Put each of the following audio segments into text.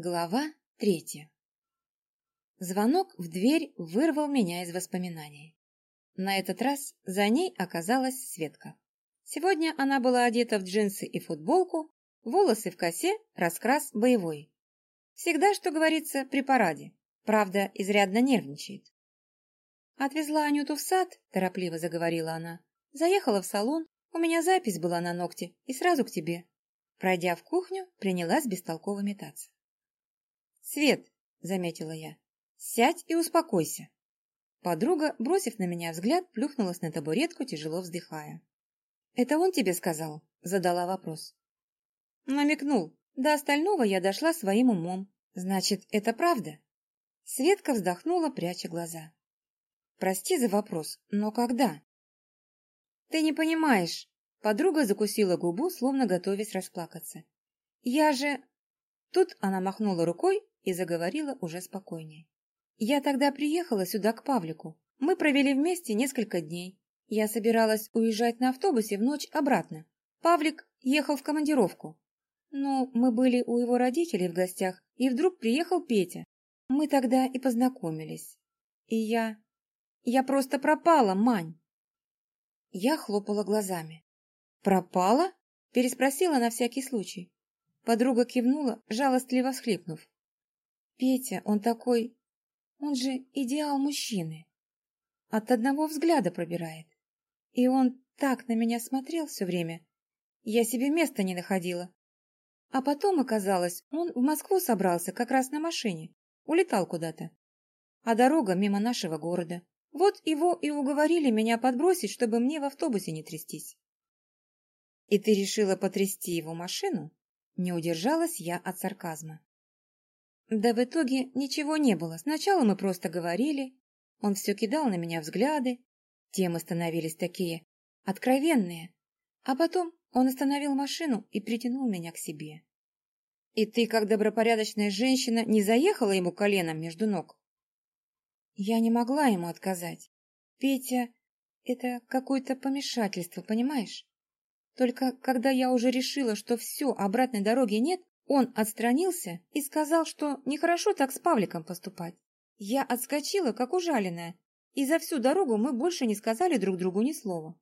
Глава третья Звонок в дверь вырвал меня из воспоминаний. На этот раз за ней оказалась Светка. Сегодня она была одета в джинсы и футболку, волосы в косе, раскрас боевой. Всегда, что говорится, при параде. Правда, изрядно нервничает. «Отвезла Анюту в сад», – торопливо заговорила она. «Заехала в салон, у меня запись была на ногте, и сразу к тебе». Пройдя в кухню, принялась бестолково метаться. «Свет», — заметила я, — «сядь и успокойся». Подруга, бросив на меня взгляд, плюхнулась на табуретку, тяжело вздыхая. «Это он тебе сказал?» — задала вопрос. Намекнул. До остального я дошла своим умом. Значит, это правда? Светка вздохнула, пряча глаза. «Прости за вопрос, но когда?» «Ты не понимаешь». Подруга закусила губу, словно готовясь расплакаться. «Я же...» Тут она махнула рукой и заговорила уже спокойнее. «Я тогда приехала сюда к Павлику. Мы провели вместе несколько дней. Я собиралась уезжать на автобусе в ночь обратно. Павлик ехал в командировку. Ну, мы были у его родителей в гостях, и вдруг приехал Петя. Мы тогда и познакомились. И я... Я просто пропала, Мань!» Я хлопала глазами. «Пропала?» – переспросила на всякий случай. Подруга кивнула, жалостливо всхлипнув. Петя, он такой... Он же идеал мужчины. От одного взгляда пробирает. И он так на меня смотрел все время. Я себе места не находила. А потом оказалось, он в Москву собрался как раз на машине. Улетал куда-то. А дорога мимо нашего города. Вот его и уговорили меня подбросить, чтобы мне в автобусе не трястись. И ты решила потрясти его машину? Не удержалась я от сарказма. Да в итоге ничего не было. Сначала мы просто говорили. Он все кидал на меня взгляды. Темы становились такие откровенные. А потом он остановил машину и притянул меня к себе. И ты, как добропорядочная женщина, не заехала ему коленом между ног? Я не могла ему отказать. Петя, это какое-то помешательство, понимаешь? Только когда я уже решила, что все, обратной дороги нет, он отстранился и сказал, что нехорошо так с Павликом поступать. Я отскочила, как ужаленная, и за всю дорогу мы больше не сказали друг другу ни слова.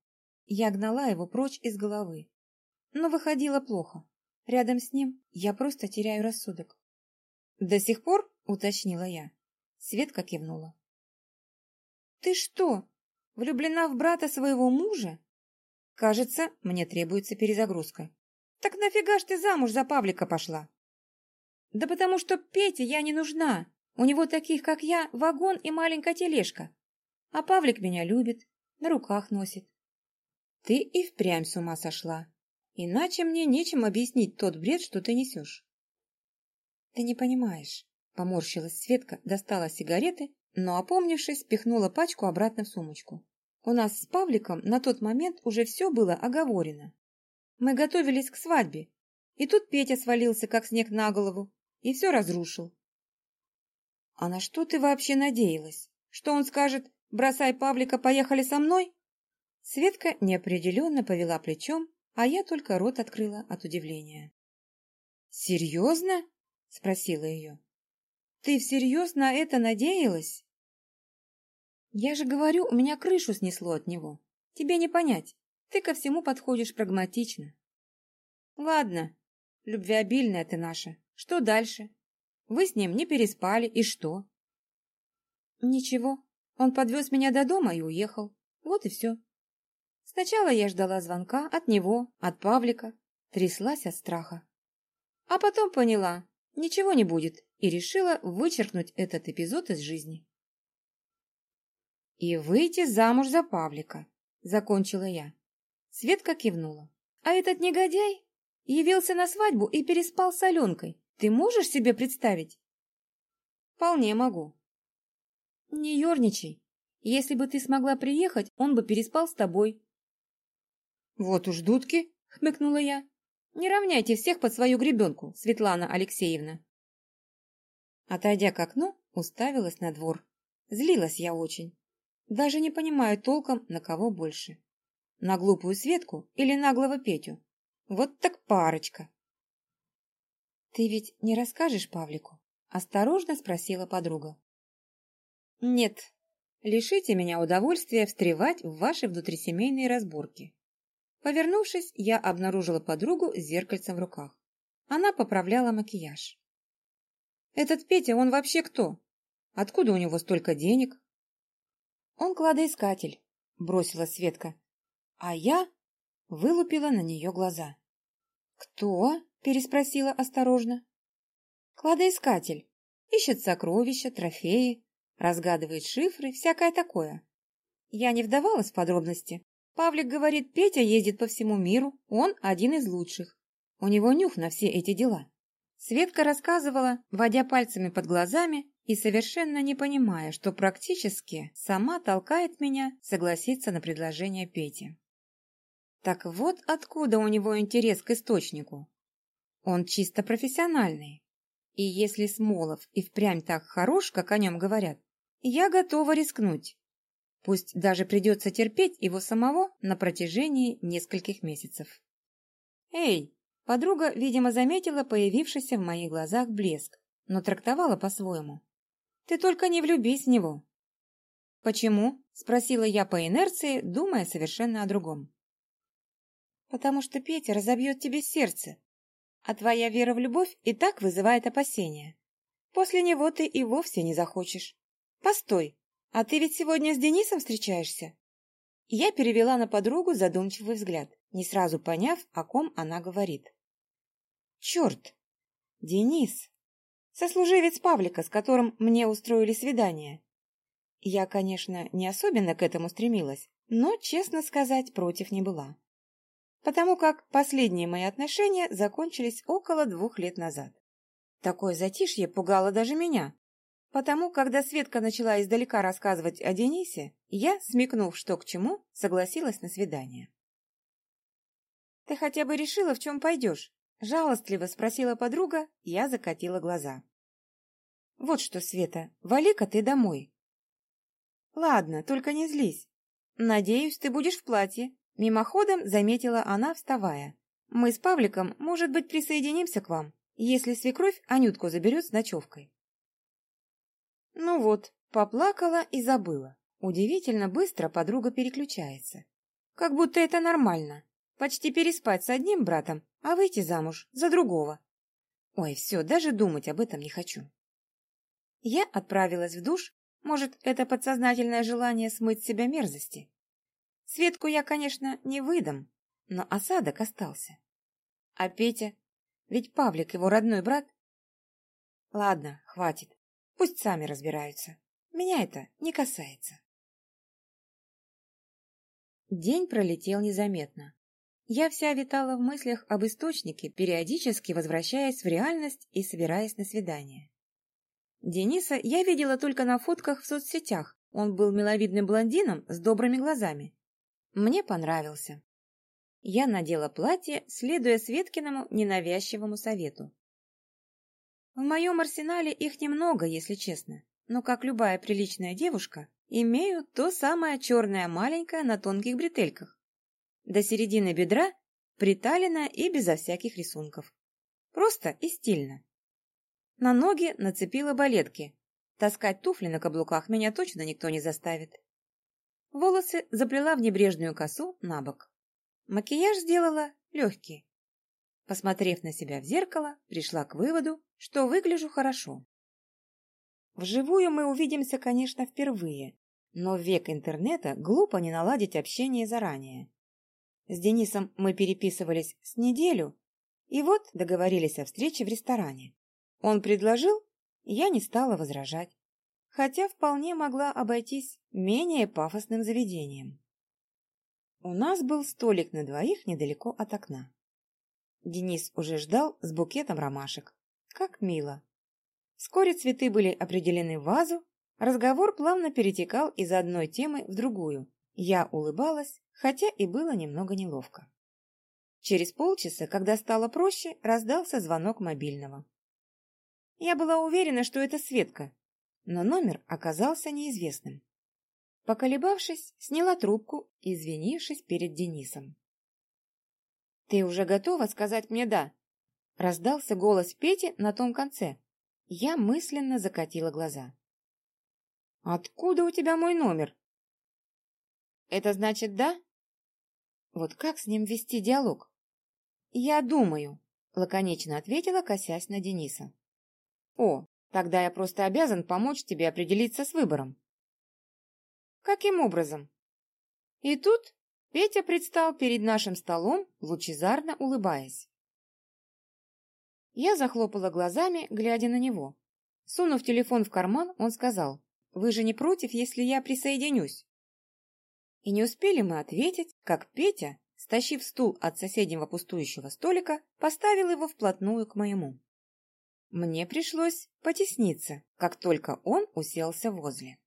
Я гнала его прочь из головы. Но выходило плохо. Рядом с ним я просто теряю рассудок. «До сих пор?» — уточнила я. Светка кивнула. «Ты что, влюблена в брата своего мужа?» «Кажется, мне требуется перезагрузка». Так нафига ж ты замуж за Павлика пошла? Да потому что Пете я не нужна. У него таких, как я, вагон и маленькая тележка. А Павлик меня любит, на руках носит. Ты и впрямь с ума сошла. Иначе мне нечем объяснить тот бред, что ты несешь. Ты не понимаешь. Поморщилась Светка, достала сигареты, но, опомнившись, пихнула пачку обратно в сумочку. У нас с Павликом на тот момент уже все было оговорено. Мы готовились к свадьбе, и тут Петя свалился, как снег на голову, и все разрушил. А на что ты вообще надеялась? Что он скажет «бросай Павлика, поехали со мной»? Светка неопределенно повела плечом, а я только рот открыла от удивления. «Серьезно?» — спросила ее. «Ты всерьез на это надеялась?» «Я же говорю, у меня крышу снесло от него. Тебе не понять. Ты ко всему подходишь прагматично. Ладно, любвеобильная ты наша. Что дальше? Вы с ним не переспали, и что? Ничего. Он подвез меня до дома и уехал. Вот и все. Сначала я ждала звонка от него, от Павлика, тряслась от страха. А потом поняла, ничего не будет, и решила вычеркнуть этот эпизод из жизни. «И выйти замуж за Павлика», — закончила я. Светка кивнула. «А этот негодяй явился на свадьбу и переспал с Аленкой. Ты можешь себе представить?» «Вполне могу». «Не ерничай. Если бы ты смогла приехать, он бы переспал с тобой». «Вот уж дудки!» — хмыкнула я. «Не равняйте всех под свою гребенку, Светлана Алексеевна». Отойдя к окну, уставилась на двор. Злилась я очень. Даже не понимаю толком, на кого больше. На глупую Светку или наглого Петю? Вот так парочка. «Ты ведь не расскажешь Павлику?» – осторожно спросила подруга. «Нет, лишите меня удовольствия встревать в ваши внутрисемейные разборки». Повернувшись, я обнаружила подругу с зеркальцем в руках. Она поправляла макияж. «Этот Петя, он вообще кто? Откуда у него столько денег?» «Он кладоискатель», — бросила Светка. А я вылупила на нее глаза. «Кто?» — переспросила осторожно. «Кладоискатель. Ищет сокровища, трофеи, разгадывает шифры, всякое такое. Я не вдавалась в подробности. Павлик говорит, Петя ездит по всему миру, он один из лучших. У него нюх на все эти дела. Светка рассказывала, водя пальцами под глазами и совершенно не понимая, что практически сама толкает меня согласиться на предложение Пети. Так вот откуда у него интерес к источнику. Он чисто профессиональный. И если Смолов и впрямь так хорош, как о нем говорят, я готова рискнуть. Пусть даже придется терпеть его самого на протяжении нескольких месяцев. «Эй!» Подруга, видимо, заметила появившийся в моих глазах блеск, но трактовала по-своему. «Ты только не влюбись в него!» «Почему?» – спросила я по инерции, думая совершенно о другом. «Потому что Петя разобьет тебе сердце, а твоя вера в любовь и так вызывает опасения. После него ты и вовсе не захочешь. Постой, а ты ведь сегодня с Денисом встречаешься?» Я перевела на подругу задумчивый взгляд, не сразу поняв, о ком она говорит. «Черт! Денис! Сослуживец Павлика, с которым мне устроили свидание. Я, конечно, не особенно к этому стремилась, но, честно сказать, против не была. Потому как последние мои отношения закончились около двух лет назад. Такое затишье пугало даже меня, Потому, когда Светка начала издалека рассказывать о Денисе, я, смекнув, что к чему, согласилась на свидание. «Ты хотя бы решила, в чем пойдешь?» — жалостливо спросила подруга, я закатила глаза. «Вот что, Света, вали-ка ты домой». «Ладно, только не злись. Надеюсь, ты будешь в платье», — мимоходом заметила она, вставая. «Мы с Павликом, может быть, присоединимся к вам, если свекровь Анютку заберет с ночевкой». Ну вот, поплакала и забыла. Удивительно быстро подруга переключается. Как будто это нормально. Почти переспать с одним братом, а выйти замуж за другого. Ой, все, даже думать об этом не хочу. Я отправилась в душ, может, это подсознательное желание смыть с себя мерзости. Светку я, конечно, не выдам, но осадок остался. А Петя? Ведь Павлик его родной брат. Ладно, хватит. Пусть сами разбираются. Меня это не касается. День пролетел незаметно. Я вся витала в мыслях об источнике, периодически возвращаясь в реальность и собираясь на свидание. Дениса я видела только на фотках в соцсетях. Он был миловидным блондином с добрыми глазами. Мне понравился. Я надела платье, следуя Светкиному ненавязчивому совету. В моем арсенале их немного, если честно, но, как любая приличная девушка, имею то самое черное маленькое на тонких бретельках. До середины бедра приталено и безо всяких рисунков. Просто и стильно. На ноги нацепила балетки. Таскать туфли на каблуках меня точно никто не заставит. Волосы заплела в небрежную косу на бок. Макияж сделала легкий. Посмотрев на себя в зеркало, пришла к выводу, что выгляжу хорошо. Вживую мы увидимся, конечно, впервые, но в век интернета глупо не наладить общение заранее. С Денисом мы переписывались с неделю, и вот договорились о встрече в ресторане. Он предложил, я не стала возражать, хотя вполне могла обойтись менее пафосным заведением. У нас был столик на двоих недалеко от окна. Денис уже ждал с букетом ромашек. Как мило. Вскоре цветы были определены в вазу, разговор плавно перетекал из одной темы в другую. Я улыбалась, хотя и было немного неловко. Через полчаса, когда стало проще, раздался звонок мобильного. Я была уверена, что это Светка, но номер оказался неизвестным. Поколебавшись, сняла трубку, извинившись перед Денисом. «Ты уже готова сказать мне «да»?» Раздался голос Пети на том конце. Я мысленно закатила глаза. «Откуда у тебя мой номер?» «Это значит да?» Вот как с ним вести диалог? «Я думаю», — лаконично ответила, косясь на Дениса. «О, тогда я просто обязан помочь тебе определиться с выбором». «Каким образом?» И тут Петя предстал перед нашим столом, лучезарно улыбаясь. Я захлопала глазами, глядя на него. Сунув телефон в карман, он сказал, «Вы же не против, если я присоединюсь?» И не успели мы ответить, как Петя, стащив стул от соседнего пустующего столика, поставил его вплотную к моему. Мне пришлось потесниться, как только он уселся возле.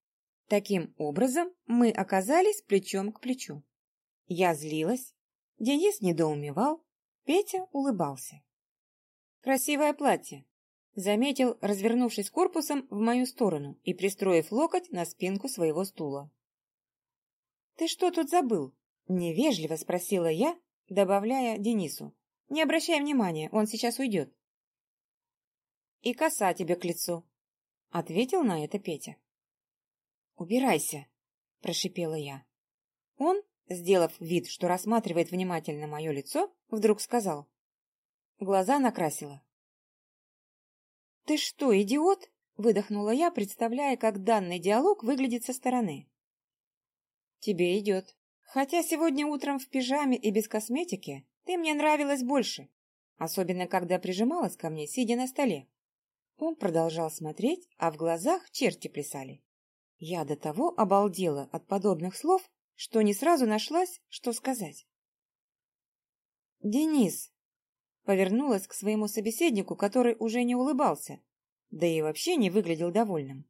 Таким образом, мы оказались плечом к плечу. Я злилась, Денис недоумевал, Петя улыбался. «Красивое платье», — заметил, развернувшись корпусом в мою сторону и пристроив локоть на спинку своего стула. «Ты что тут забыл?» — невежливо спросила я, добавляя Денису. «Не обращай внимания, он сейчас уйдет». «И коса тебе к лицу», — ответил на это Петя. «Убирайся», — прошипела я. Он, сделав вид, что рассматривает внимательно мое лицо, вдруг сказал. Глаза накрасила. «Ты что, идиот?» — выдохнула я, представляя, как данный диалог выглядит со стороны. «Тебе идет. Хотя сегодня утром в пижаме и без косметики ты мне нравилась больше, особенно когда прижималась ко мне, сидя на столе». Он продолжал смотреть, а в глазах черти плясали. Я до того обалдела от подобных слов, что не сразу нашлась, что сказать. «Денис, Повернулась к своему собеседнику, который уже не улыбался, да и вообще не выглядел довольным.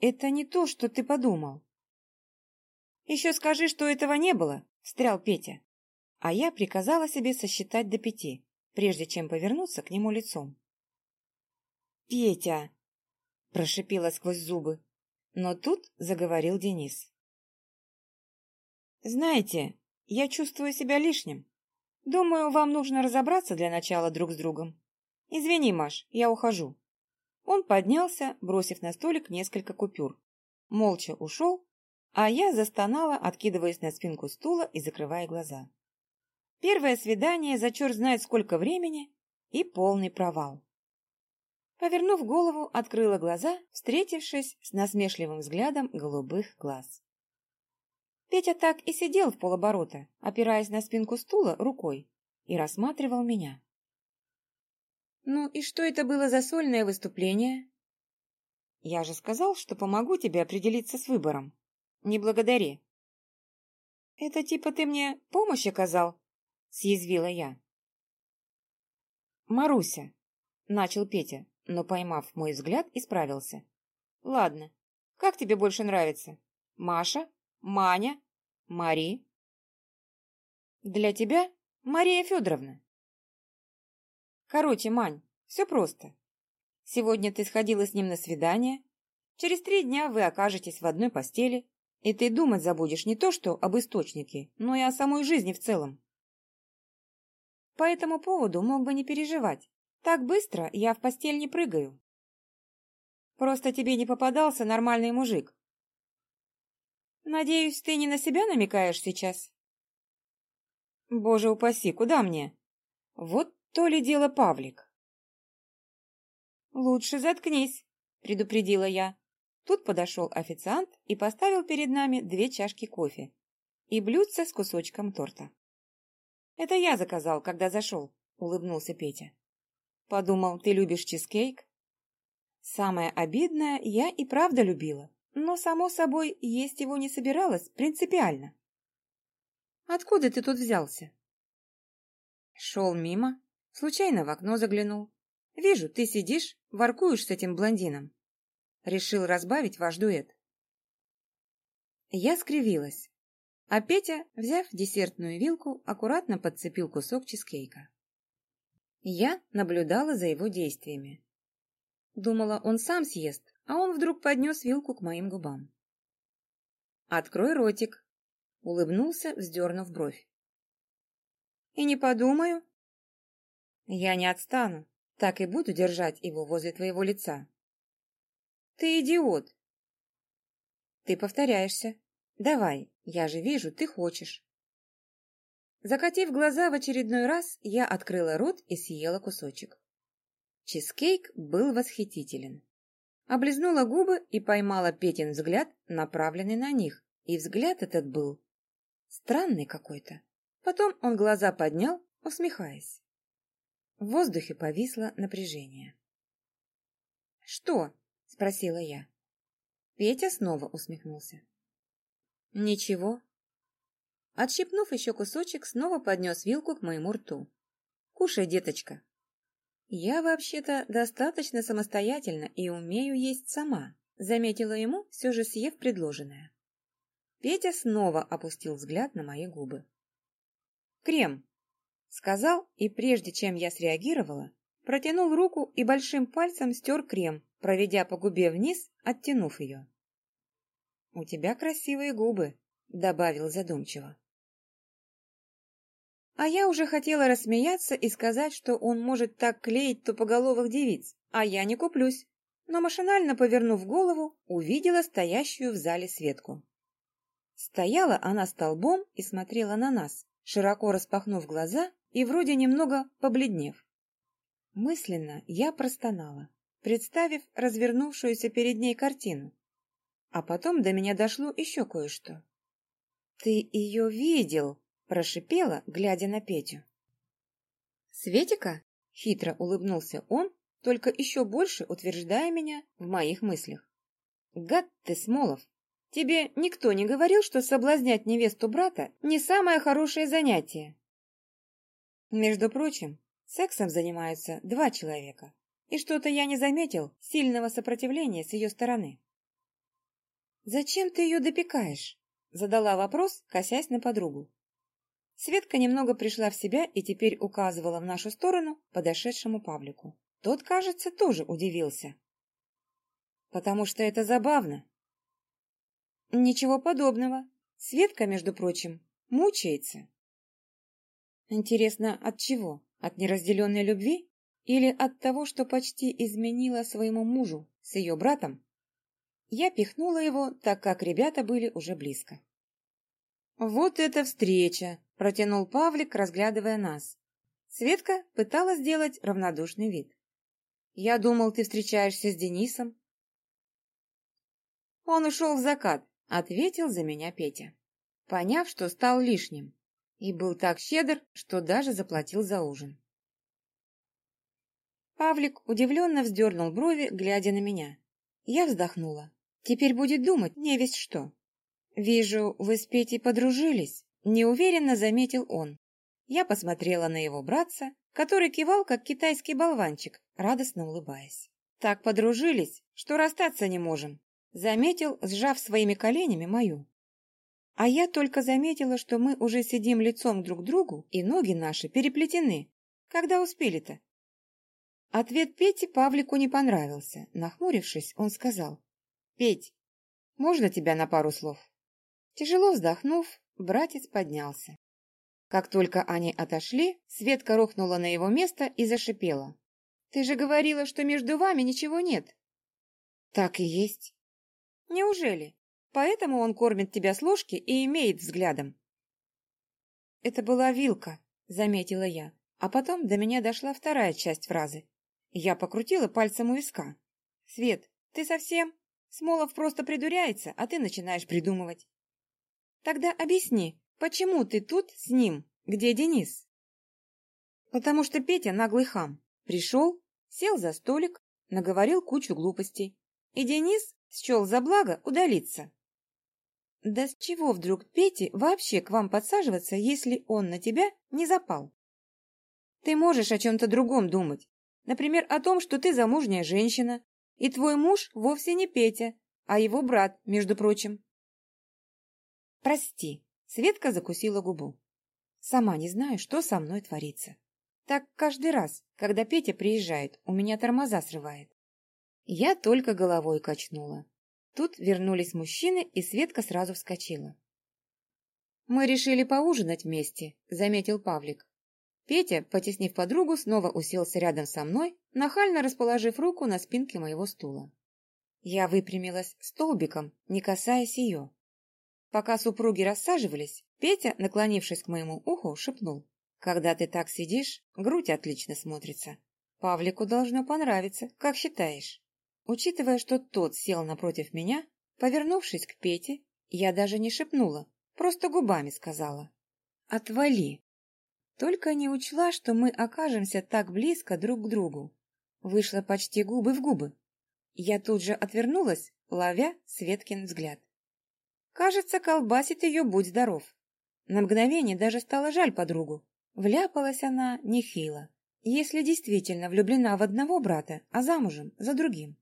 «Это не то, что ты подумал». «Еще скажи, что этого не было», — встрял Петя. А я приказала себе сосчитать до пяти, прежде чем повернуться к нему лицом. «Петя!» — прошипела сквозь зубы. Но тут заговорил Денис. «Знаете, я чувствую себя лишним. Думаю, вам нужно разобраться для начала друг с другом. Извини, Маш, я ухожу. Он поднялся, бросив на столик несколько купюр. Молча ушел, а я застонала, откидываясь на спинку стула и закрывая глаза. Первое свидание за черт знает сколько времени и полный провал. Повернув голову, открыла глаза, встретившись с насмешливым взглядом голубых глаз. Петя так и сидел в полоборота, опираясь на спинку стула рукой, и рассматривал меня. «Ну и что это было за сольное выступление?» «Я же сказал, что помогу тебе определиться с выбором. Не благодари». «Это типа ты мне помощь оказал?» — съязвила я. «Маруся», — начал Петя, но, поймав мой взгляд, исправился. «Ладно, как тебе больше нравится? Маша Маня, Мари. Для тебя Мария Федоровна. Короче, Мань, все просто. Сегодня ты сходила с ним на свидание, через три дня вы окажетесь в одной постели, и ты думать забудешь не то что об источнике, но и о самой жизни в целом. По этому поводу мог бы не переживать. Так быстро я в постель не прыгаю. Просто тебе не попадался нормальный мужик, Надеюсь, ты не на себя намекаешь сейчас? Боже упаси, куда мне? Вот то ли дело Павлик. Лучше заткнись, предупредила я. Тут подошел официант и поставил перед нами две чашки кофе и блюдце с кусочком торта. «Это я заказал, когда зашел», — улыбнулся Петя. «Подумал, ты любишь чизкейк?» «Самое обидное я и правда любила но, само собой, есть его не собиралась принципиально. «Откуда ты тут взялся?» Шел мимо, случайно в окно заглянул. «Вижу, ты сидишь, воркуешь с этим блондином». Решил разбавить ваш дуэт. Я скривилась, а Петя, взяв десертную вилку, аккуратно подцепил кусок чизкейка. Я наблюдала за его действиями. Думала, он сам съест, а он вдруг поднес вилку к моим губам. «Открой ротик», — улыбнулся, вздернув бровь. «И не подумаю». Я не отстану, так и буду держать его возле твоего лица. Ты идиот. Ты повторяешься. Давай, я же вижу, ты хочешь. Закатив глаза в очередной раз, я открыла рот и съела кусочек. Чизкейк был восхитителен. Облизнула губы и поймала Петин взгляд, направленный на них, и взгляд этот был странный какой-то. Потом он глаза поднял, усмехаясь. В воздухе повисло напряжение. «Что?» — спросила я. Петя снова усмехнулся. «Ничего». Отщипнув еще кусочек, снова поднес вилку к моему рту. «Кушай, деточка». «Я вообще-то достаточно самостоятельна и умею есть сама», заметила ему, все же съев предложенное. Петя снова опустил взгляд на мои губы. «Крем», — сказал, и прежде чем я среагировала, протянул руку и большим пальцем стер крем, проведя по губе вниз, оттянув ее. «У тебя красивые губы», — добавил задумчиво. А я уже хотела рассмеяться и сказать, что он может так клеить тупоголовых девиц, а я не куплюсь. Но машинально повернув голову, увидела стоящую в зале Светку. Стояла она столбом и смотрела на нас, широко распахнув глаза и вроде немного побледнев. Мысленно я простонала, представив развернувшуюся перед ней картину. А потом до меня дошло еще кое-что. «Ты ее видел!» — прошипела, глядя на Петю. «Светика?» — хитро улыбнулся он, только еще больше утверждая меня в моих мыслях. «Гад ты, Смолов! Тебе никто не говорил, что соблазнять невесту брата не самое хорошее занятие?» Между прочим, сексом занимаются два человека, и что-то я не заметил сильного сопротивления с ее стороны. «Зачем ты ее допекаешь?» — задала вопрос, косясь на подругу. Светка немного пришла в себя и теперь указывала в нашу сторону подошедшему Павлику. Тот, кажется, тоже удивился. «Потому что это забавно». «Ничего подобного. Светка, между прочим, мучается». «Интересно, от чего? От неразделенной любви? Или от того, что почти изменила своему мужу с ее братом?» Я пихнула его, так как ребята были уже близко. «Вот это встреча!» – протянул Павлик, разглядывая нас. Светка пыталась сделать равнодушный вид. «Я думал, ты встречаешься с Денисом». «Он ушел в закат», — ответил за меня Петя, поняв, что стал лишним, и был так щедр, что даже заплатил за ужин. Павлик удивленно вздернул брови, глядя на меня. Я вздохнула. Теперь будет думать не весь что. «Вижу, вы с Петей подружились», — неуверенно заметил он. Я посмотрела на его братца, который кивал, как китайский болванчик, радостно улыбаясь. «Так подружились, что расстаться не можем», — заметил, сжав своими коленями мою. А я только заметила, что мы уже сидим лицом друг к другу, и ноги наши переплетены. Когда успели-то? Ответ Пети Павлику не понравился. Нахмурившись, он сказал. «Петь, можно тебя на пару слов?» Тяжело вздохнув, братец поднялся. Как только они отошли, Светка рухнула на его место и зашипела. «Ты же говорила, что между вами ничего нет!» «Так и есть!» «Неужели? Поэтому он кормит тебя с ложки и имеет взглядом?» «Это была вилка», — заметила я, а потом до меня дошла вторая часть фразы. Я покрутила пальцем у виска. «Свет, ты совсем?» Смолов просто придуряется, а ты начинаешь придумывать. Тогда объясни, почему ты тут с ним? Где Денис? Потому что Петя наглый хам. Пришел, сел за столик, наговорил кучу глупостей. И Денис счел за благо удалиться. Да с чего вдруг Пете вообще к вам подсаживаться, если он на тебя не запал? Ты можешь о чем-то другом думать. Например, о том, что ты замужняя женщина, и твой муж вовсе не Петя, а его брат, между прочим. Прости, Светка закусила губу. Сама не знаю, что со мной творится. Так каждый раз, когда Петя приезжает, у меня тормоза срывает. Я только головой качнула. Тут вернулись мужчины, и Светка сразу вскочила. «Мы решили поужинать вместе», — заметил Павлик. Петя, потеснив подругу, снова уселся рядом со мной, нахально расположив руку на спинке моего стула. Я выпрямилась столбиком, не касаясь ее. Пока супруги рассаживались, Петя, наклонившись к моему уху, шепнул. «Когда ты так сидишь, грудь отлично смотрится. Павлику должно понравиться, как считаешь?» Учитывая, что тот сел напротив меня, повернувшись к Пете, я даже не шепнула, просто губами сказала. «Отвали!» Только не учла, что мы окажемся так близко друг к другу. Вышло почти губы в губы. Я тут же отвернулась, ловя Светкин взгляд. Кажется, колбасит ее будь здоров. На мгновение даже стало жаль подругу. Вляпалась она нехило, если действительно влюблена в одного брата, а замужем за другим.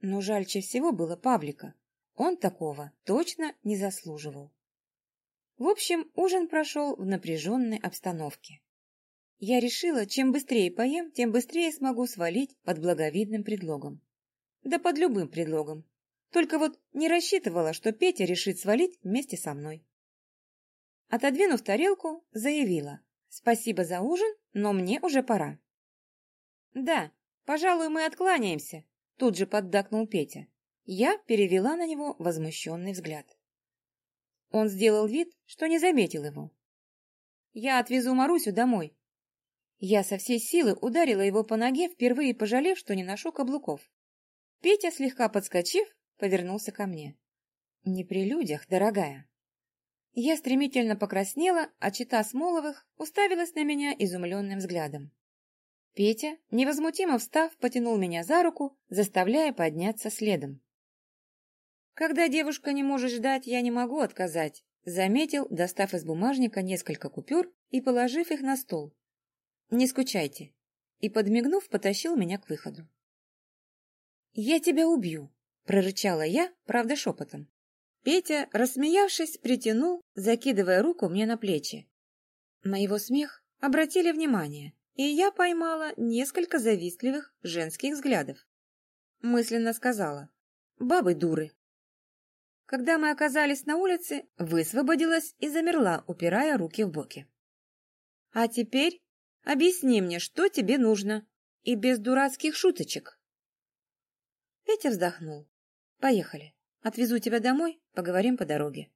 Но жальче всего было Павлика. Он такого точно не заслуживал. В общем, ужин прошел в напряженной обстановке. Я решила, чем быстрее поем, тем быстрее смогу свалить под благовидным предлогом. Да под любым предлогом. Только вот не рассчитывала, что Петя решит свалить вместе со мной. Отодвинув тарелку, заявила. «Спасибо за ужин, но мне уже пора». «Да, пожалуй, мы откланяемся», — тут же поддакнул Петя. Я перевела на него возмущенный взгляд. Он сделал вид, что не заметил его. «Я отвезу Марусю домой». Я со всей силы ударила его по ноге, впервые пожалев, что не ношу каблуков. Петя, слегка подскочив, повернулся ко мне. «Не при людях, дорогая». Я стремительно покраснела, а чита Смоловых уставилась на меня изумленным взглядом. Петя, невозмутимо встав, потянул меня за руку, заставляя подняться следом. Когда девушка не может ждать, я не могу отказать, заметил, достав из бумажника несколько купюр и положив их на стол. Не скучайте. И, подмигнув, потащил меня к выходу. «Я тебя убью!» — прорычала я, правда, шепотом. Петя, рассмеявшись, притянул, закидывая руку мне на плечи. Моего смех обратили внимание, и я поймала несколько завистливых женских взглядов. Мысленно сказала «Бабы дуры». Когда мы оказались на улице, высвободилась и замерла, упирая руки в боки. «А теперь объясни мне, что тебе нужно, и без дурацких шуточек». Петя вздохнул. «Поехали. Отвезу тебя домой, поговорим по дороге».